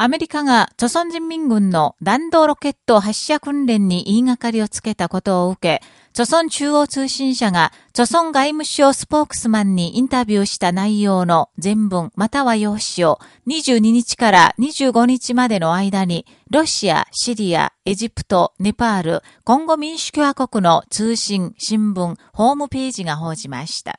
アメリカが著鮮人民軍の弾道ロケット発射訓練に言いがかりをつけたことを受け、著存中央通信社が著鮮外務省スポークスマンにインタビューした内容の全文または用紙を22日から25日までの間にロシア、シリア、エジプト、ネパール、今後民主共和国の通信、新聞、ホームページが報じました。